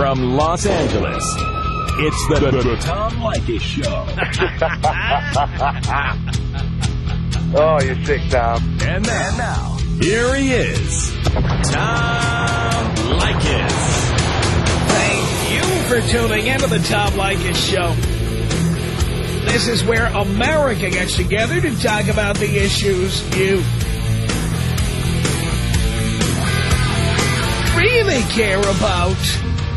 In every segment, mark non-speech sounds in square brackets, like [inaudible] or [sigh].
From Los Angeles, it's the, the, the Tom Leykis Show. [laughs] oh, you're sick, Tom. And now, now, here he is, Tom Leykis. Thank you for tuning into the Tom Leykis Show. This is where America gets together to talk about the issues you really care about.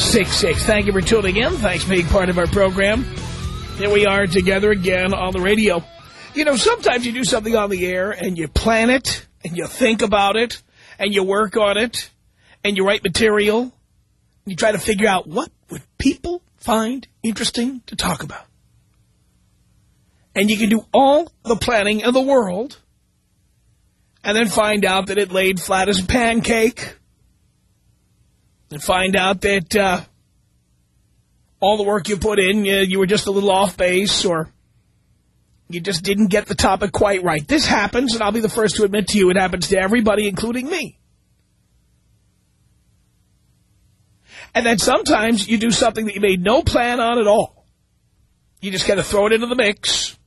1-800-5800-866. Thank you for tuning in. Thanks for being part of our program. Here we are together again on the radio. You know, sometimes you do something on the air and you plan it and you think about it and you work on it and you write material. And you try to figure out what would people find interesting to talk about. And you can do all the planning in the world and then find out that it laid flat as a pancake and find out that uh, all the work you put in, you, you were just a little off base or you just didn't get the topic quite right. This happens, and I'll be the first to admit to you it happens to everybody, including me. And then sometimes you do something that you made no plan on at all. You just kind of throw it into the mix.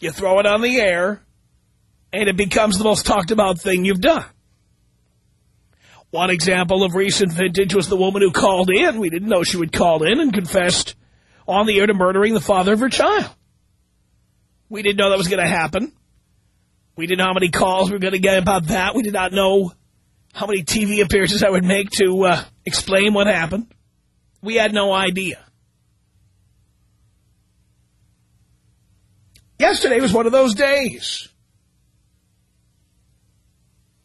You throw it on the air, and it becomes the most talked about thing you've done. One example of recent vintage was the woman who called in. We didn't know she would call in and confessed on the air to murdering the father of her child. We didn't know that was going to happen. We didn't know how many calls we were going to get about that. We did not know how many TV appearances I would make to uh, explain what happened. We had no idea. Yesterday was one of those days.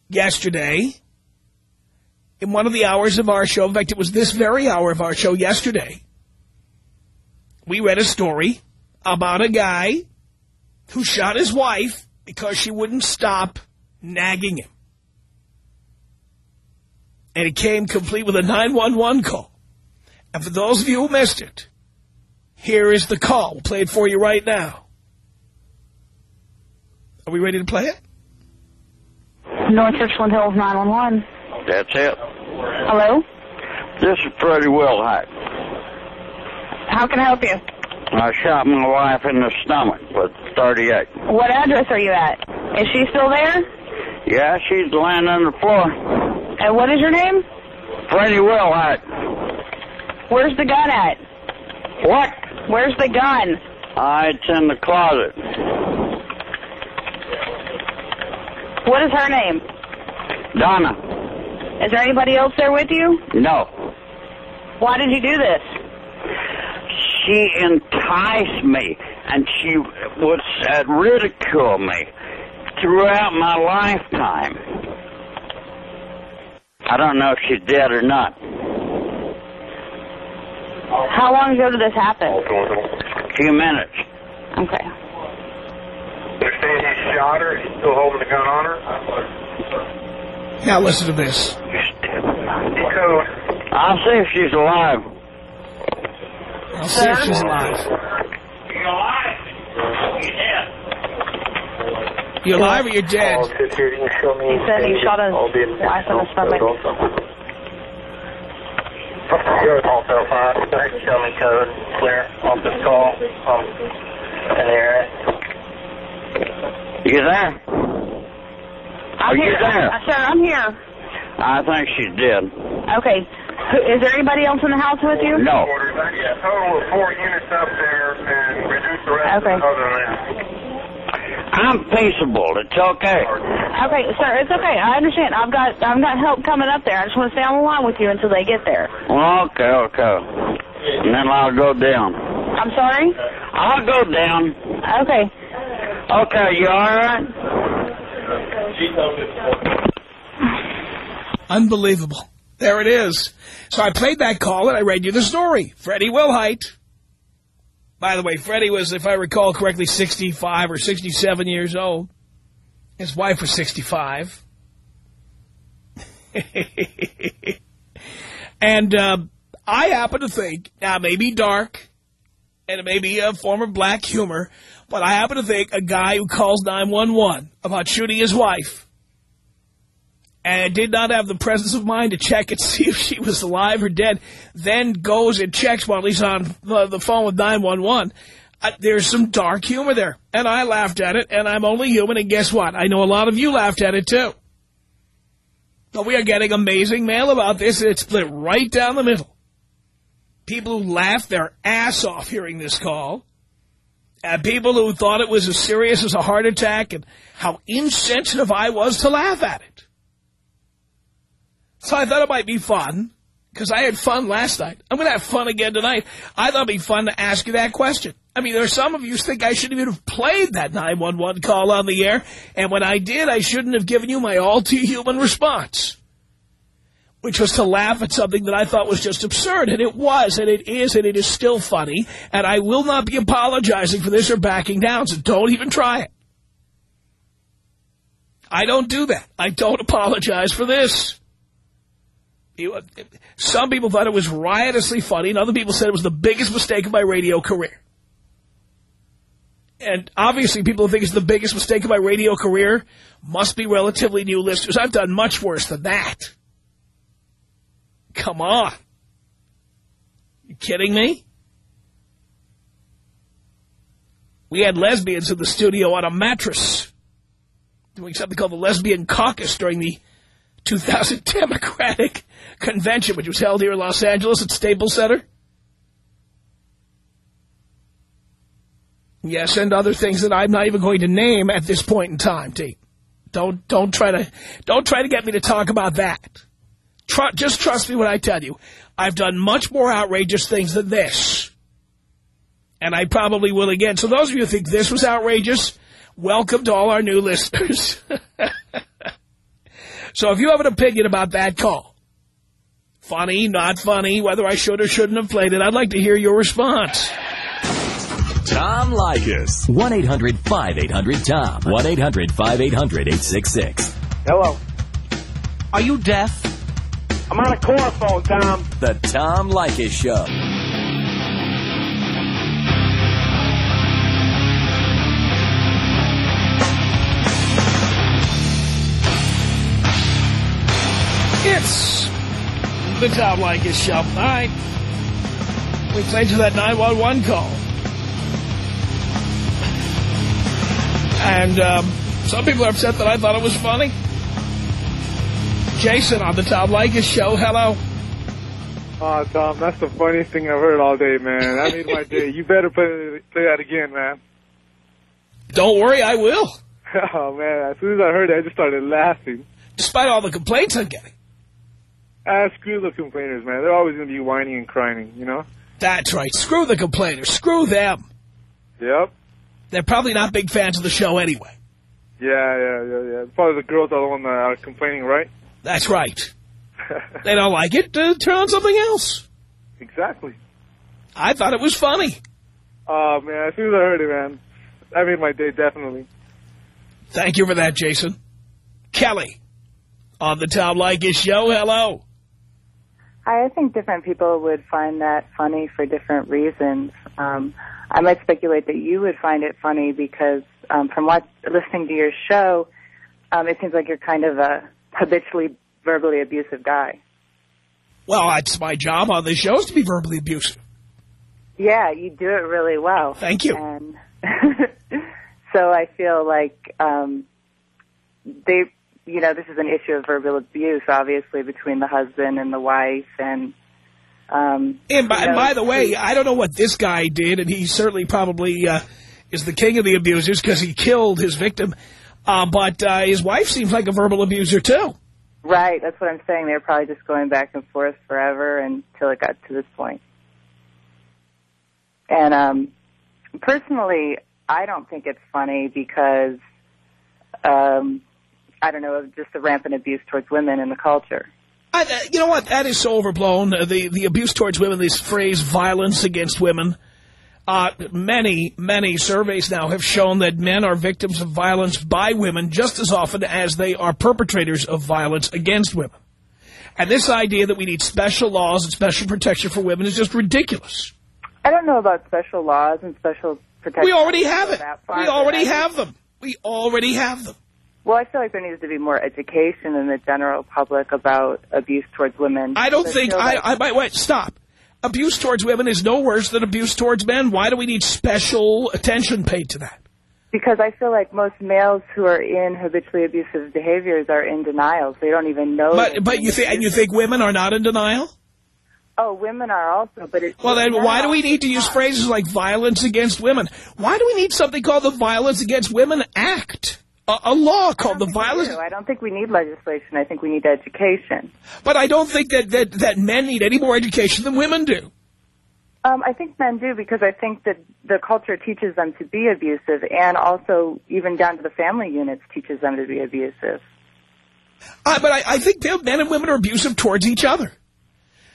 Yesterday, in one of the hours of our show, in fact, it was this very hour of our show yesterday, we read a story about a guy who shot his wife because she wouldn't stop nagging him. And it came complete with a 911 call. And for those of you who missed it, here is the call. We'll play it for you right now. Are we ready to play it? North Richland Hills 911. That's it. Hello? This is Freddie Wilhite. How can I help you? I shot my wife in the stomach with 38. What address are you at? Is she still there? Yeah, she's laying on the floor. And what is your name? Freddie Wilhite. Where's the gun at? What? Where's the gun? Uh, it's in the closet. What is her name? Donna. Is there anybody else there with you? No. Why did you do this? She enticed me, and she would uh, ridicule me throughout my lifetime. I don't know if she's dead or not. How long ago did this happen? A few minutes. Okay. They're saying he shot her. He's still holding the gun on her. Now listen to this. Code. I'll see if she's alive. I'll see if she's alive. You're alive you're dead? I'll sit here. You can show me. He said he shot his I'll in wife in the stomach. Go also five. Show me code. Clear. Off this call. Um, in the area. You there? I'm Are you here. there? Uh, sir, I'm here. I think she's dead. Okay. Is there anybody else in the house with you? No. Yeah, total of four units up there and reduce the rest Okay. other than. I'm peaceable. It's okay. Okay, sir, it's okay. I understand. I've got I've got help coming up there. I just want to stay on the line with you until they get there. Well, okay, okay. And then I'll go down. I'm sorry? I'll go down. Okay. Okay, you all right? Unbelievable. There it is. So I played that call and I read you the story. Freddie Wilhite. By the way, Freddie was, if I recall correctly, 65 or 67 years old. His wife was 65. [laughs] and uh, I happen to think, now it may be dark, and it may be a form of black humor, but I happen to think a guy who calls 911 about shooting his wife and did not have the presence of mind to check and [laughs] see if she was alive or dead, then goes and checks while he's on the phone with 911, uh, there's some dark humor there. And I laughed at it, and I'm only human, and guess what? I know a lot of you laughed at it, too. But we are getting amazing mail about this, and it's split right down the middle. People who laughed their ass off hearing this call, and people who thought it was as serious as a heart attack, and how insensitive I was to laugh at it. So I thought it might be fun, because I had fun last night. I'm going to have fun again tonight. I thought it'd be fun to ask you that question. I mean, there are some of you who think I shouldn't even have played that 911 call on the air, and when I did, I shouldn't have given you my all-too-human response, which was to laugh at something that I thought was just absurd, and it was, and it is, and it is still funny, and I will not be apologizing for this or backing down, so don't even try it. I don't do that. I don't apologize for this. Some people thought it was riotously funny, and other people said it was the biggest mistake of my radio career. And obviously people who think it's the biggest mistake of my radio career must be relatively new listeners. I've done much worse than that. Come on. You kidding me? We had lesbians in the studio on a mattress doing something called the Lesbian Caucus during the 2000 [laughs] Democratic Convention, which was held here in Los Angeles at Staples Center. Yes, and other things that I'm not even going to name at this point in time, T. Don't don't try to don't try to get me to talk about that. Tr just trust me when I tell you. I've done much more outrageous things than this. And I probably will again. So those of you who think this was outrageous, welcome to all our new listeners. [laughs] so if you have an opinion about that call, funny, not funny, whether I should or shouldn't have played it, I'd like to hear your response. Tom Leykis. 1-800-5800-TOM. 1-800-5800-866. Hello. Are you deaf? I'm on a car phone, Tom. The Tom Leykis Show. It's the Tom Leykis Show. All right. We played you that 911 call. And um, some people are upset that I thought it was funny. Jason on the Tom Leykis Show. Hello. Oh, Tom, that's the funniest thing I've heard all day, man. That made my day. You better play, play that again, man. Don't worry, I will. [laughs] Oh, man, as soon as I heard it, I just started laughing. Despite all the complaints I'm getting. Ah, screw the complainers, man. They're always going to be whining and crying, you know? That's right. Screw the complainers. Screw them. Yep. They're probably not big fans of the show anyway. Yeah, yeah, yeah, yeah. Probably the girls are the one that are complaining, right? That's right. they don't like it, uh, turn on something else. Exactly. I thought it was funny. Oh, man, as soon as I heard it, man, I made my day, definitely. Thank you for that, Jason. Kelly, on the Tom Leykis Show, hello. Hi, I think different people would find that funny for different reasons. Um, I might speculate that you would find it funny because um, from what listening to your show, um, it seems like you're kind of a habitually verbally abusive guy. Well, it's my job on this show is to be verbally abusive. Yeah, you do it really well. Thank you. And [laughs] so I feel like um, they, you know, this is an issue of verbal abuse, obviously, between the husband and the wife, and um, and by, you know, by the way, I don't know what this guy did, and he certainly probably uh, is the king of the abusers because he killed his victim. Uh, but uh, his wife seems like a verbal abuser, too. Right, that's what I'm saying. They were probably just going back and forth forever until it got to this point. And um, personally, I don't think it's funny because, um, I don't know, just the rampant abuse towards women in the culture. I, uh, you know what? That is so overblown. Uh, the, the abuse towards women, this phrase, violence against women. Uh, many, many surveys now have shown that men are victims of violence by women just as often as they are perpetrators of violence against women. And this idea that we need special laws and special protection for women is just ridiculous. I don't know about special laws and special protection. We already have it. We already have them. We already have them. Well, I feel like there needs to be more education in the general public about abuse towards women. I don't think, I, like I, I, wait, stop. Abuse towards women is no worse than abuse towards men. Why do we need special attention paid to that? Because I feel like most males who are in habitually abusive behaviors are in denial. They don't even know. But but you think and you think women are not in denial? Oh, women are also, but it's... Well, then why do we need to use phrases like violence against women? Why do we need something called the Violence Against Women Act? A, a law called the Violence... I don't think we need legislation. I think we need education. But I don't think that, that, that men need any more education than women do. Um, I think men do because I think that the culture teaches them to be abusive and also even down to the family units teaches them to be abusive. Uh, but I, I think men and women are abusive towards each other.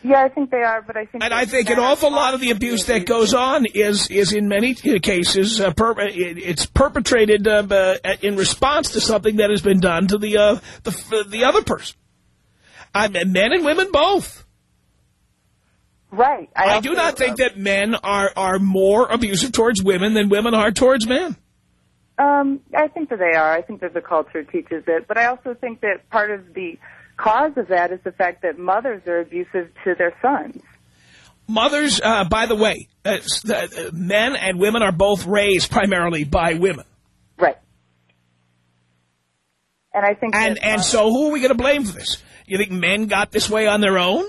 Yeah, I think they are, but I think... And I think an awful lot of the abuse that goes on is, is in many cases, uh, per, it's perpetrated uh, uh, in response to something that has been done to the uh, the, the other person. I mean, men and women both. Right. I, I do not think that men are, are more abusive towards women than women are towards men. Um, I think that they are. I think that the culture teaches it. But I also think that part of the cause of that is the fact that mothers are abusive to their sons. Mothers, uh, by the way, uh, uh, men and women are both raised primarily by women. Right. And I think And, and so who are we going to blame for this? You think men got this way on their own?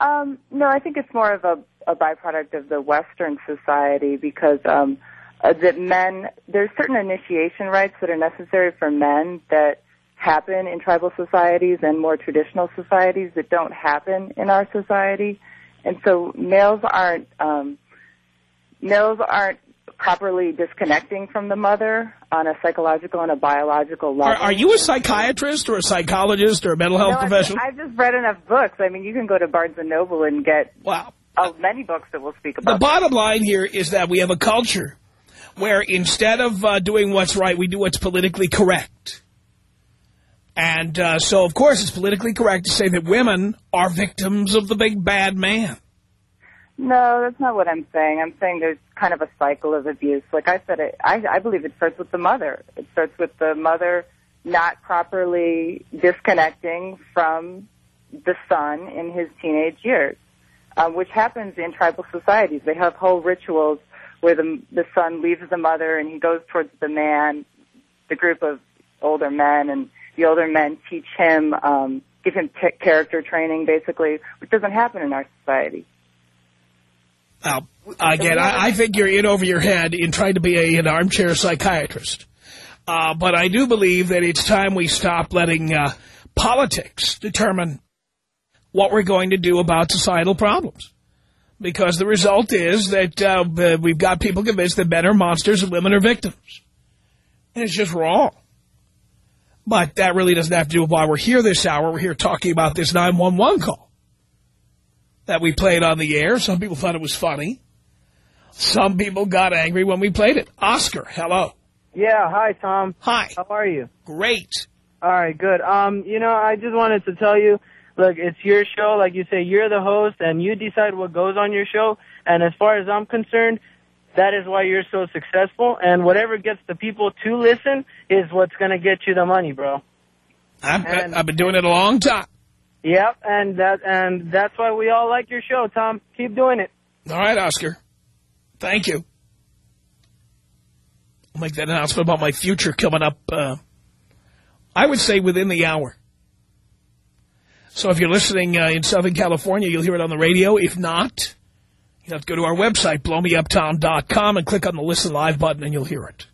Um, no, I think it's more of a, a byproduct of the Western society because um, uh, that men, there's certain initiation rites that are necessary for men that happen in tribal societies and more traditional societies that don't happen in our society. And so males aren't um, males aren't properly disconnecting from the mother on a psychological and a biological level. Are, are you a psychiatrist or a psychologist or a mental health no, professional? I've just read enough books. I mean, you can go to Barnes & Noble and get wow. uh, many books that we'll speak about The bottom line here is that we have a culture where instead of uh, doing what's right, we do what's politically correct. And uh, so, of course, it's politically correct to say that women are victims of the big bad man. No, that's not what I'm saying. I'm saying there's kind of a cycle of abuse. Like I said, it, I, I believe it starts with the mother. It starts with the mother not properly disconnecting from the son in his teenage years, uh, which happens in tribal societies. They have whole rituals where the the son leaves the mother and he goes towards the man, the group of older men, and the older men teach him, um, give him character training, basically, which doesn't happen in our society. Well, again, I, I think you're in over your head in trying to be a, an armchair psychiatrist. Uh, but I do believe that it's time we stop letting uh, politics determine what we're going to do about societal problems. Because the result is that uh, we've got people convinced that men are monsters and women are victims. And it's just wrong. But that really doesn't have to do with why we're here this hour. We're here talking about this 911 call that we played on the air. Some people thought it was funny. Some people got angry when we played it. Oscar, hello. Yeah, hi, Tom. Hi. How are you? Great. All right, good. Um, you know, I just wanted to tell you, look, it's your show. Like you say, you're the host, and you decide what goes on your show. And as far as I'm concerned, that is why you're so successful. And whatever gets the people to listen is what's going to get you the money, bro. I've, and, I've been doing it a long time. Yep, and that and that's why we all like your show, Tom. Keep doing it. All right, Oscar. Thank you. I'll make that announcement about my future coming up, uh, I would say within the hour. So if you're listening uh, in Southern California, you'll hear it on the radio. If not, you have to go to our website, blowmeuptom.com, and click on the Listen Live button, and you'll hear it.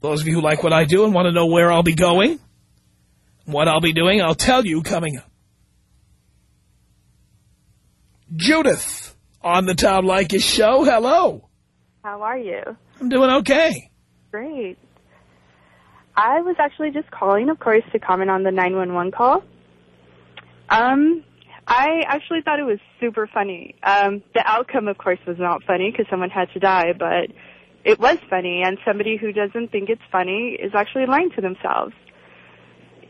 Those of you who like what I do and want to know where I'll be going, what I'll be doing, I'll tell you coming up. Judith on the Tom Leykis show. Hello. How are you? I'm doing okay. Great. I was actually just calling, of course, to comment on the 911 call. Um, I actually thought it was super funny. Um, the outcome, of course, was not funny because someone had to die, but it was funny. And somebody who doesn't think it's funny is actually lying to themselves.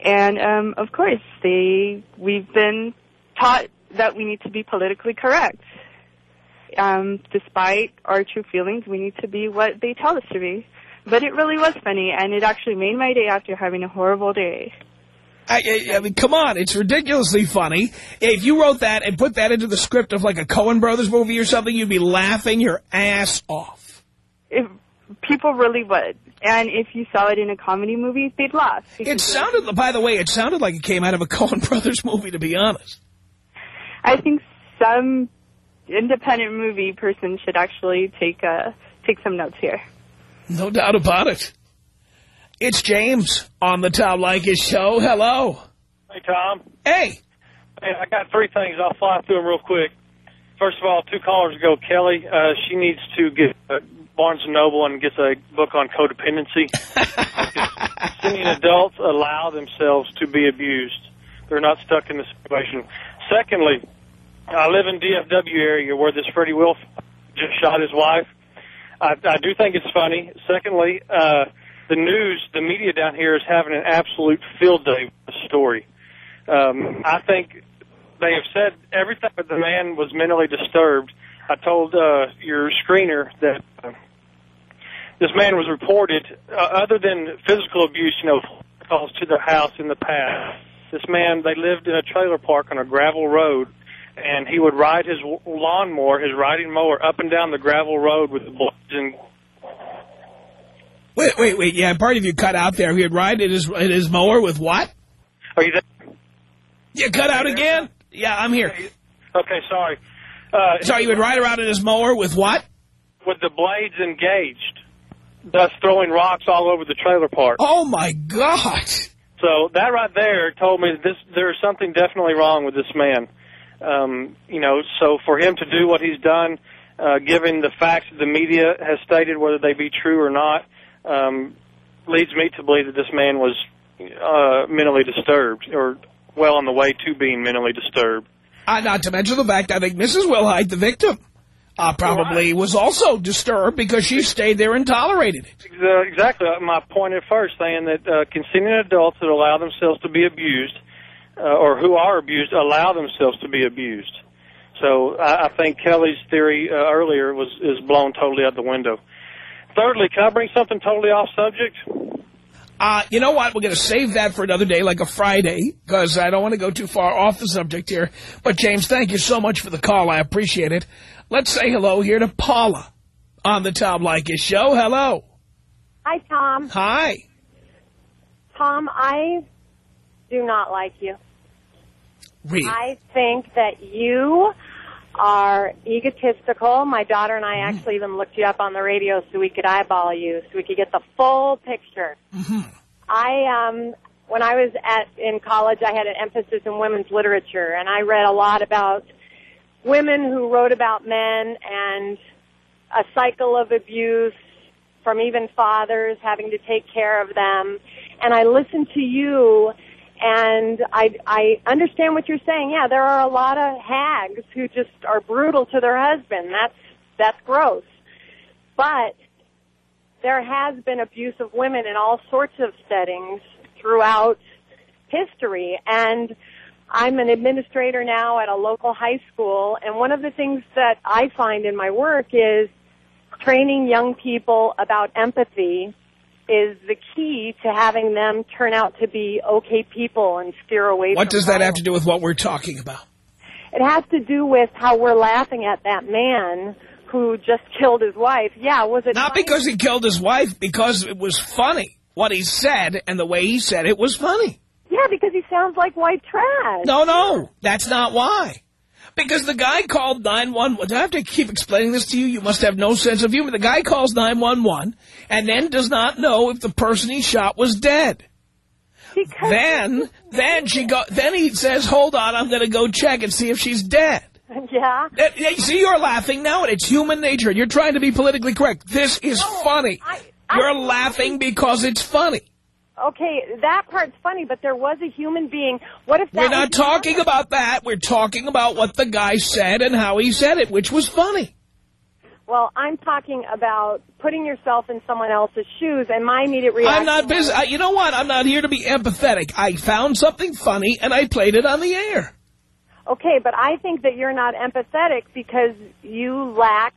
And um, of course, they we've been taught that we need to be politically correct. Um, despite our true feelings, we need to be what they tell us to be. But it really was funny, and it actually made my day after having a horrible day. I, I, mean, come on, it's ridiculously funny. If you wrote that and put that into the script of like a Coen Brothers movie or something, you'd be laughing your ass off. If people really would. And if you saw it in a comedy movie, they'd laugh. It sounded, by the way, it sounded like it came out of a [laughs] Coen Brothers movie, to be honest. I think some independent movie person should actually take uh, take some notes here. No doubt about it. It's James on the Tom Leykis show. Hello. Hey, Tom. Hey. Hey, I got three things. I'll fly through them real quick. First of all, two callers ago, Kelly, uh, she needs to get uh, Barnes & Noble and get a book on codependency. [laughs] Senior adults allow themselves to be abused. They're not stuck in the situation. Secondly, I live in DFW area where this Freddie Wilf just shot his wife. I, I do think it's funny. Secondly, uh, the news, the media down here is having an absolute field day with the story. Um, I think they have said everything but the man was mentally disturbed. I told uh, your screener that uh, this man was reported, uh, other than physical abuse, you know, calls to their house in the past. This man, they lived in a trailer park on a gravel road, and he would ride his lawnmower, his riding mower, up and down the gravel road with the blades and Wait, wait, wait. Yeah, part of you cut out there. He would ride in his, in his mower with what? Are you there? You cut out again? Yeah, I'm here. Okay, sorry. Uh, sorry, he would ride around in his mower with what? With the blades engaged, thus throwing rocks all over the trailer park. Oh, my God. So that right there told me this there's something definitely wrong with this man. Um, you know, so for him to do what he's done, uh, given the facts that the media has stated, whether they be true or not, um, leads me to believe that this man was uh, mentally disturbed or well on the way to being mentally disturbed. Uh, not to mention the fact I think Mrs. Wilhite, the victim, uh, probably right. was also disturbed because she stayed there and tolerated it. Exactly. My point at first, saying that uh, consenting adults that allow themselves to be abused uh, or who are abused allow themselves to be abused. So I, I think Kelly's theory uh, earlier was is blown totally out the window. Thirdly, can I bring something totally off subject? Uh, you know what? We're going to save that for another day, like a Friday, because I don't want to go too far off the subject here. But, James, thank you so much for the call. I appreciate it. Let's say hello here to Paula on the Tom Leykis show. Hello. Hi, Tom. Hi. Tom, I do not like you. Really? I think that you are egotistical. My daughter and I Mm-hmm. actually even looked you up on the radio so we could eyeball you, so we could get the full picture. Mm-hmm. I, um, when I was at in college, I had an emphasis in women's literature, and I read a lot about women who wrote about men and a cycle of abuse from even fathers having to take care of them. And I listened to you and I, I understand what you're saying. Yeah, there are a lot of hags who just are brutal to their husband. That's, that's gross. But there has been abuse of women in all sorts of settings throughout history. And I'm an administrator now at a local high school. And one of the things that I find in my work is training young people about empathy is the key to having them turn out to be okay people and steer away What does that have to do with what we're talking about? It has to do with how we're laughing at that man who just killed his wife. Yeah, was it Not funny? because he killed his wife, because it was funny. What he said and the way he said it was funny. Yeah, because he sounds like white trash. No, no, that's not why. Because the guy called 911. Do I have to keep explaining this to you? You must have no sense of humor. The guy calls 911 and then does not know if the person he shot was dead. Because Then, then she go. Then he says, "Hold on, I'm going to go check and see if she's dead." yeah. See, you're laughing now, and it's human nature. You're trying to be politically correct. This is funny. I- You're laughing because it's funny. Okay, that part's funny, but there was a human being. What if that We're not talking about that. We're talking about what the guy said and how he said it, which was funny. Well, I'm talking about putting yourself in someone else's shoes, and my immediate reaction. I'm not busy. I, you know what? I'm not here to be empathetic. I found something funny, and I played it on the air. Okay, but I think that you're not empathetic because you lack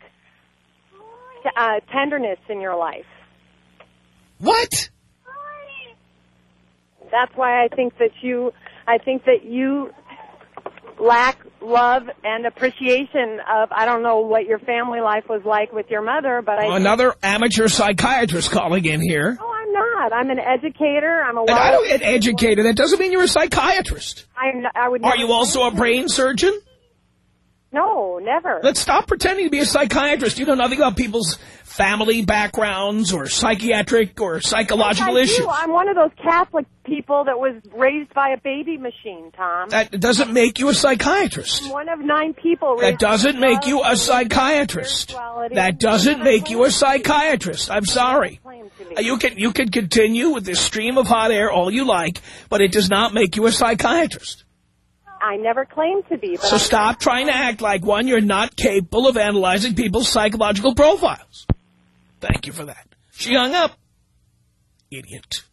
uh, tenderness in your life. What? That's why I think that you, I think that you lack love and appreciation of, I don't know what your family life was like with your mother, but I... Another amateur psychiatrist calling in here. No, I'm not. I'm an educator. I'm a... And I don't get educated. That doesn't mean you're a psychiatrist. I'm, I would Are you also a brain surgeon? No, never. Let's stop pretending to be a psychiatrist. You know nothing about people's family backgrounds or psychiatric or psychological I issues. do. I'm one of those Catholic people that was raised by a baby machine, Tom. That doesn't make you a psychiatrist. I'm one of nine people. That doesn't make you a psychiatrist. That doesn't make you a psychiatrist. I'm sorry. You can you can continue with this stream of hot air all you like, but it does not make you a psychiatrist. I never claimed to be. So I'm- stop trying to act like, one, you're not capable of analyzing people's psychological profiles. Thank you for that. She hung up. Idiot.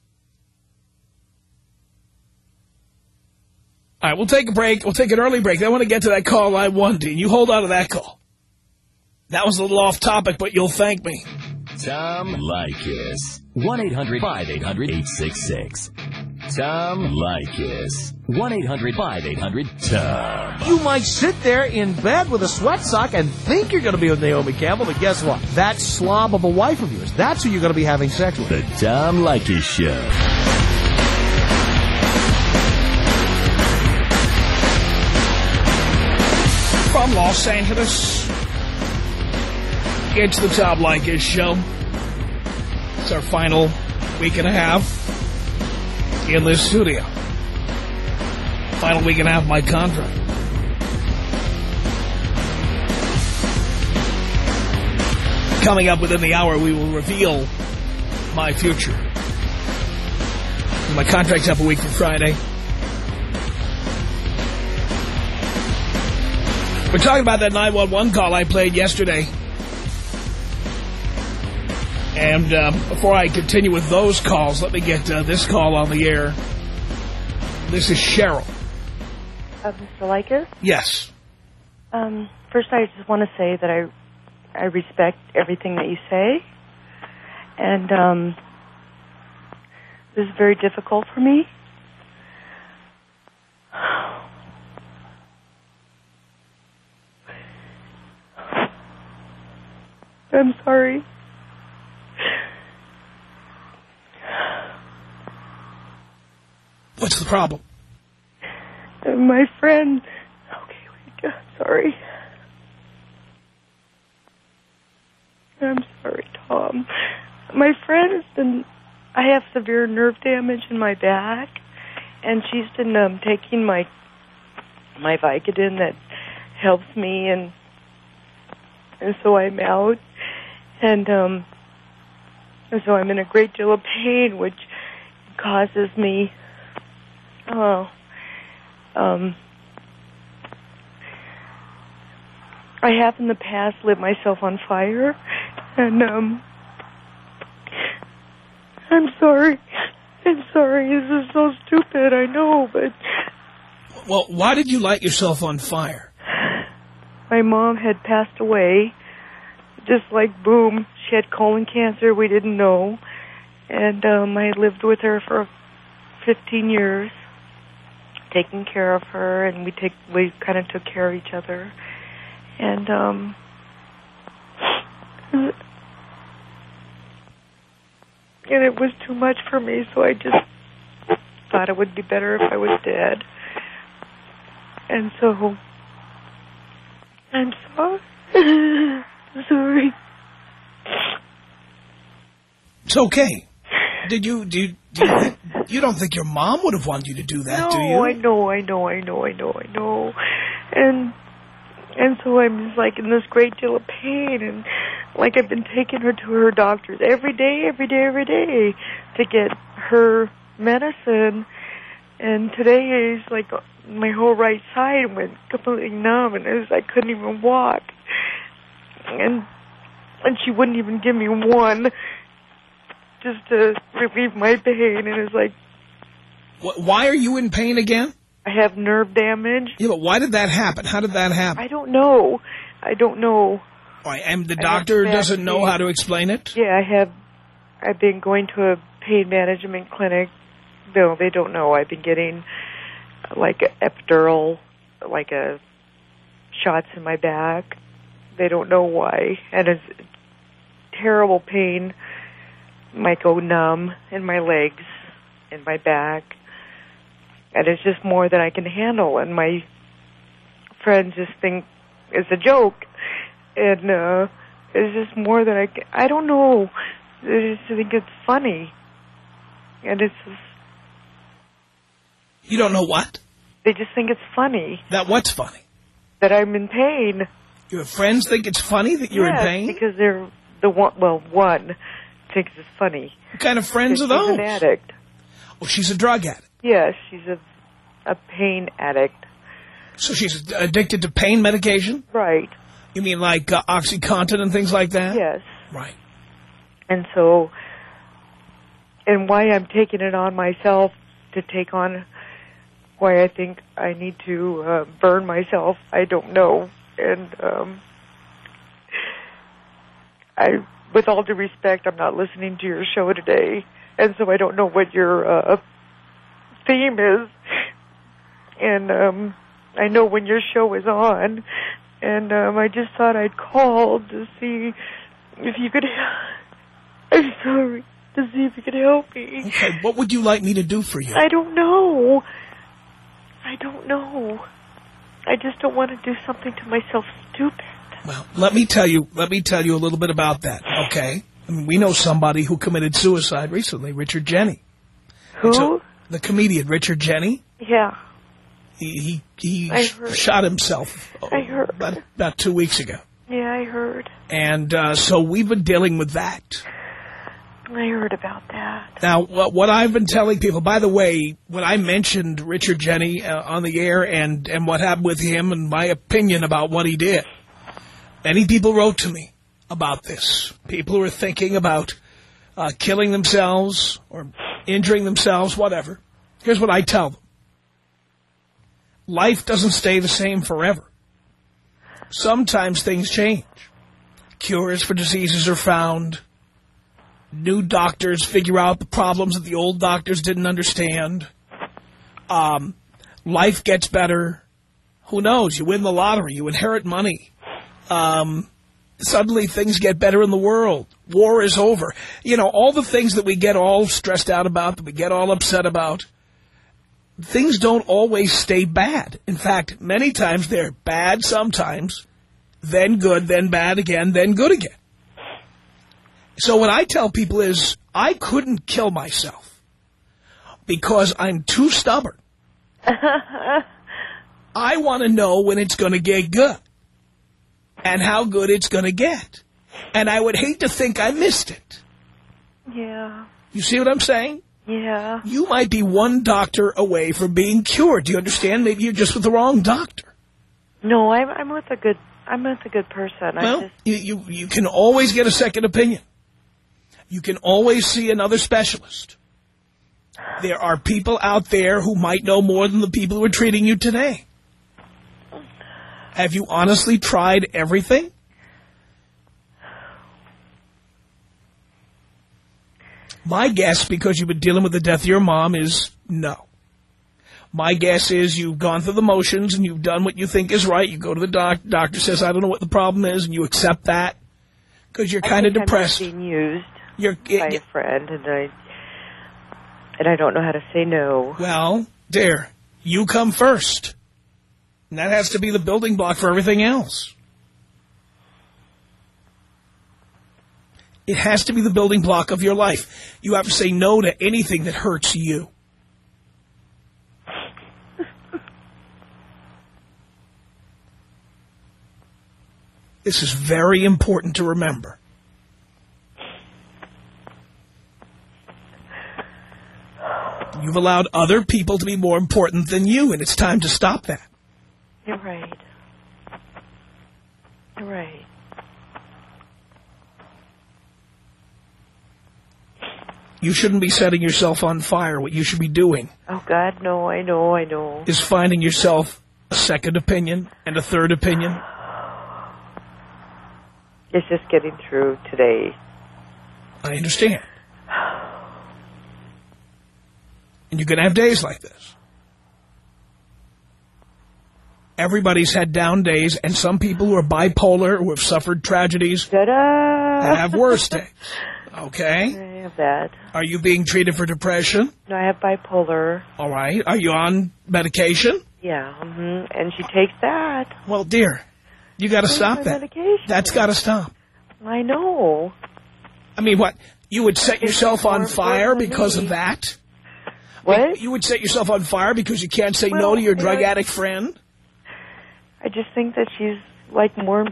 All right, we'll take a break. We'll take an early break. I want to get to that call line one, Dean. You hold on to that call. That was a little off topic, but you'll thank me. Tom Leykis. 1-800-5800-866. Tom Leykis. 1-800-5800-TOM. You might sit there in bed with a sweat sock and think you're going to be with Naomi Campbell, but guess what? That slob of a wife of yours, that's who you're going to be having sex with. The Tom Leykis Show. From Los Angeles, it's the Tom Leykis Show. It's our final week and a half in this studio. Final week and a half my contract. Coming up within the hour, we will reveal my future. My contract's up a week from Friday. We're talking about that 911 call I played yesterday. And uh, before I continue with those calls, let me get uh, this call on the air. This is Cheryl. Uh, Mr. Likas? Yes. Um, first, I just want to say that I I respect everything that you say, and um, this is very difficult for me. [sighs] I'm sorry. What's the problem? My friend. Okay, wait. uh, Sorry. I'm sorry, Tom. My friend has been. I have severe nerve damage in my back, and she's been um, taking my my Vicodin that helps me, and and so I'm out, and um, and so I'm in a great deal of pain, which causes me. Oh, um, I have in the past lit myself on fire, and um, I'm sorry. I'm sorry. This is so stupid. I know, but Well, why did you light yourself on fire? my mom had passed away. Just like boom, she had colon cancer. We didn't know, and um, I lived with her for 15 years, taking care of her, and we take we kind of took care of each other, and um, and it was too much for me, so I just thought it would be better if I was dead. And so I'm sorry. [laughs] I'm [laughs] sorry. It's okay. Did you do? You, do you, think, you don't think your mom would have wanted you to do that, no, do you? I know, I know, I know, I know, I know. And and so I'm just like in this great deal of pain and like I've been taking her to her doctors every day, every day, every day to get her medicine, and today is like my whole right side went completely numb, and it was I couldn't even walk, and and she wouldn't even give me one just to relieve my pain, and it's like Wh- Why are you in pain again? I have nerve damage. Yeah, but why did that happen? How did that happen? I don't know. I don't know. Why, and the doctor doesn't know pain. how to explain it? Yeah, I have. I've been going to a pain management clinic. No, they don't know. I've been getting like epidural, like a shots in my back. They don't know why, and it's terrible pain. Might go numb in my legs, in my back, and it's just more than I can handle. And my friends just think it's a joke, and uh it's just more than I can. I don't know. They just think it's funny, and it's just, You don't know what? they just think it's funny That what's funny? that I'm in pain. Your friends think it's funny that you're Yes, in pain? because they're the one. Well, one thinks it's funny. What kind of friends are those? She's an addict. Oh, she's a drug addict. Yes, she's a a pain addict. So she's addicted to pain medication? Right. You mean like uh, OxyContin and things like that? Yes. Right. And so, and why I'm taking it on myself to take on, why I think I need to uh, burn myself, I don't know. And um, I, with all due respect, I'm not listening to your show today, and so I don't know what your uh, theme is. And um, I know when your show is on, and um, I just thought I'd call to see if you could. I'm sorry. To see if you could help me. Okay, what would you like me to do for you? I don't know. I don't know. I just don't want to do something to myself stupid. Well, let me tell you, let me tell you a little bit about that, okay? I mean, we know somebody who committed suicide recently, Richard Jeni. Who? the comedian, Richard Jeni. Yeah. He, he, he shot himself I heard. about, about two weeks ago. Yeah, I heard. And uh, so we've been dealing with that. I heard about that. Now, what, I've been telling people, by the way, when I mentioned Richard Jeni uh, on the air and, and what happened with him and my opinion about what he did, many people wrote to me about this. People who are thinking about uh, killing themselves or injuring themselves, whatever. Here's what I tell them. Life doesn't stay the same forever. Sometimes things change. Cures for diseases are found. New doctors figure out the problems that the old doctors didn't understand. Um, life gets better. Who knows? You win the lottery. You inherit money. Um, suddenly things get better in the world. War is over. You know, all the things that we get all stressed out about, that we get all upset about, things don't always stay bad. In fact, many times they're bad sometimes, then good, then bad again, then good again. So what I tell people is, I couldn't kill myself because I'm too stubborn. [laughs] I want to know when it's going to get good and how good it's going to get. And I would hate to think I missed it. yeah. You see what I'm saying? Yeah. You might be one doctor away from being cured. Do you understand? Maybe you're just with the wrong doctor. No, I'm I'm with a good I'm with a good person. I Well, just you, you, you can always get a second opinion. You can always see another specialist. There are people out there who might know more than the people who are treating you today. Have you honestly tried everything? My guess, because you've been dealing with the death of your mom, is no. My guess is you've gone through the motions and you've done what you think is right. You go to the doc, doctor says, I don't know what the problem is, and you accept that because you're kind of depressed. being used You're, by a friend, and I and I don't know how to say no. Well, dear, you come first. And that has to be the building block for everything else. It has to be the building block of your life. You have to say no to anything that hurts you. [laughs] This is very important to remember. You've allowed other people to be more important than you, and it's time to stop that. You're right. You're right. You shouldn't be setting yourself on fire. What you should be doing Oh, God, no, I know, I know. is finding yourself a second opinion and a third opinion. It's just getting through today. I understand. And you're going to have days like this. Everybody's had down days, and some people who are bipolar, who have suffered tragedies, have worse days. [laughs] Okay? I have that. Are you being treated for depression? No, I have bipolar. All right. Are you on medication? Yeah, hmm and she takes that. Well, dear, you got to stop that. medication? That's got to stop. I know. I mean, what? You would set yourself on fire because of that? What? You would set yourself on fire because you can't say no to your drug I- addict friend? I just think that she's like more.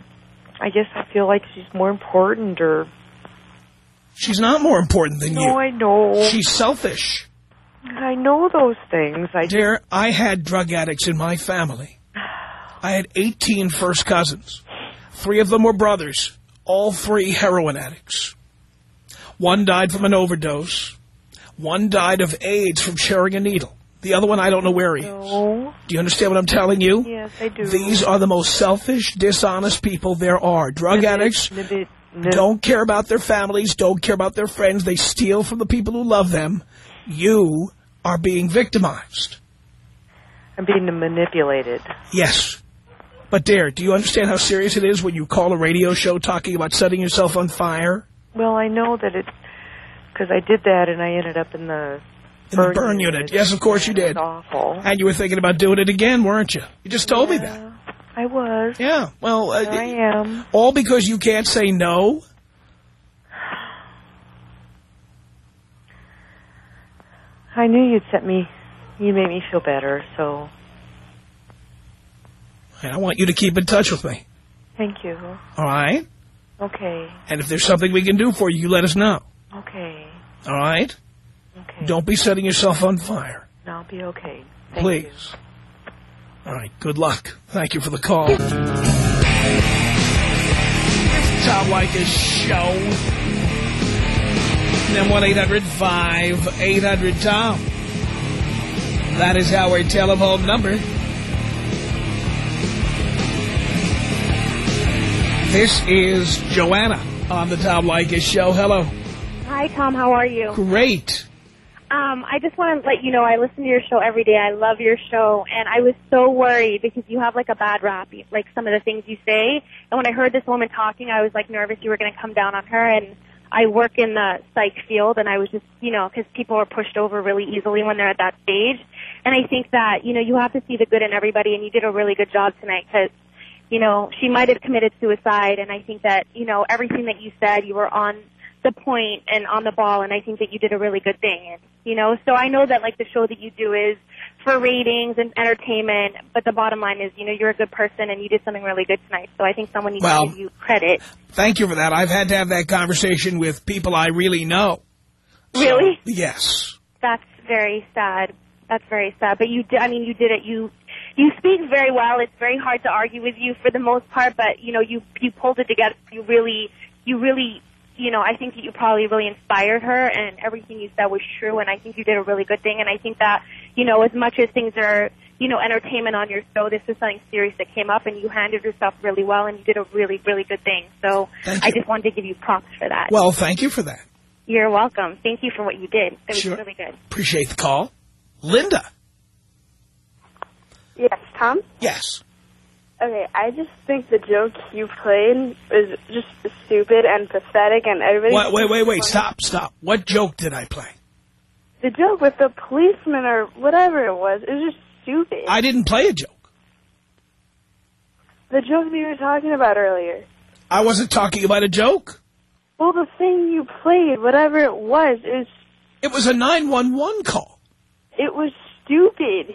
I guess I feel like she's more important, or She's not more important than no, you. No, I know. She's selfish. I know those things. I Dear, I had drug addicts in my family. I had 18 first cousins. Three of them were brothers. All three heroin addicts. One died from an overdose. One died of AIDS from sharing a needle. The other one, I don't know where he is. know. Do you understand what I'm telling you? Yes, I do. These are the most selfish, dishonest people there are. Drug addicts don't care about their families, don't care about their friends. They steal from the people who love them. You are being victimized. I'm being manipulated. Yes. But, dear, do you understand how serious it is when you call a radio show talking about setting yourself on fire? Well, I know that it because I did that and I ended up in the In the burn unit. Yes, of course you did. awful. And you were thinking about doing it again, weren't you? You just told me that. I was. Yeah, well, uh, I am. all because you can't say no? I knew you'd set me. You made me feel better, so And I want you to keep in touch with me. thank you. All right? Okay. And if there's something we can do for you, you let us know. Okay. All right? Okay. Don't be setting yourself on fire. No, I'll be okay. Thank Please. you. All right. Good luck. Thank you for the call. It's Tom Leykis Show. And then 1-800-5800-TOM. That is our telephone number. This is Joanna on the Tom Leykis Show. Hello. Hi, Tom. How are you? Great. Um, I just want to let you know I listen to your show every day. I love your show, and I was so worried because you have like a bad rap, like some of the things you say. And when I heard this woman talking, I was like nervous you were going to come down on her. And I work in the psych field, and I was just, you know, because people are pushed over really easily when they're at that stage. And I think that you know you have to see the good in everybody, and you did a really good job tonight because you know, she might have committed suicide and I think that, you know, everything that you said, you were on the point and on the ball and I think that you did a really good thing. And, you know, so I know that like the show that you do is for ratings and entertainment, but the bottom line is, you know, you're a good person and you did something really good tonight. So I think someone needs Well- to give you credit. Thank you for that. I've had to have that conversation with people I really know. Really? Yes. That's very sad. That's very sad. But you did, I mean, you did it. You, you speak very well. It's very hard to argue with you for the most part, but you know, you, you pulled it together. You really, you really, you know, I think that you probably really inspired her and everything you said was true and I think you did a really good thing and I think that, you know, as much as things are, you know, entertainment on your show, this is something serious that came up and you handled yourself really well and you did a really, really good thing. So I just wanted to give you props for that. Well, thank you for that. You're welcome. Thank you for what you did. It was Sure. really good. Appreciate the call. Linda. Yes, Tom? Yes. Okay, I just think the joke you played is just stupid and pathetic and everybody... Wait, wait, wait, wait. Stop, stop. What joke did I play? The joke with the policeman or whatever it was, it was just stupid. I didn't play a joke. The joke that you were talking about earlier. I wasn't talking about a joke. Well, the thing you played, whatever it was, is It was a 911 call. it was stupid.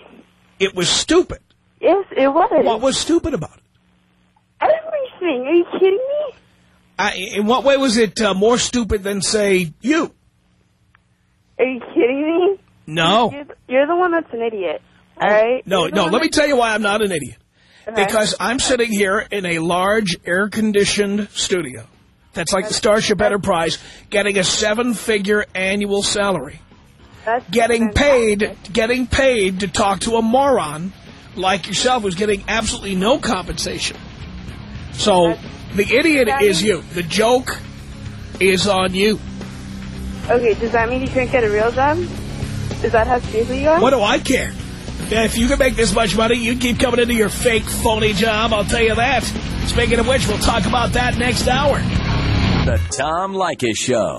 It was stupid. Yes, it was. What was stupid about it? Everything. Are you kidding me? I, in what way was it uh, more stupid than, say, you? Are you kidding me? No. You're, you're the one that's an idiot. All right. No, no, let me tell you why I'm not an idiot. Okay. Because I'm sitting here in a large air-conditioned studio. That's like the Starship Enterprise, getting a seven-figure annual salary. That's Getting paid, getting paid to talk to a moron like yourself who's getting absolutely no compensation. So, the idiot that is mean- you. The joke is on you. Okay, does that mean you can't get a real job? Is that how seriously you are? What do I care? If you can make this much money, you keep coming into your fake, phony job, I'll tell you that. Speaking of which, we'll talk about that next hour. The Tom Leykis Show.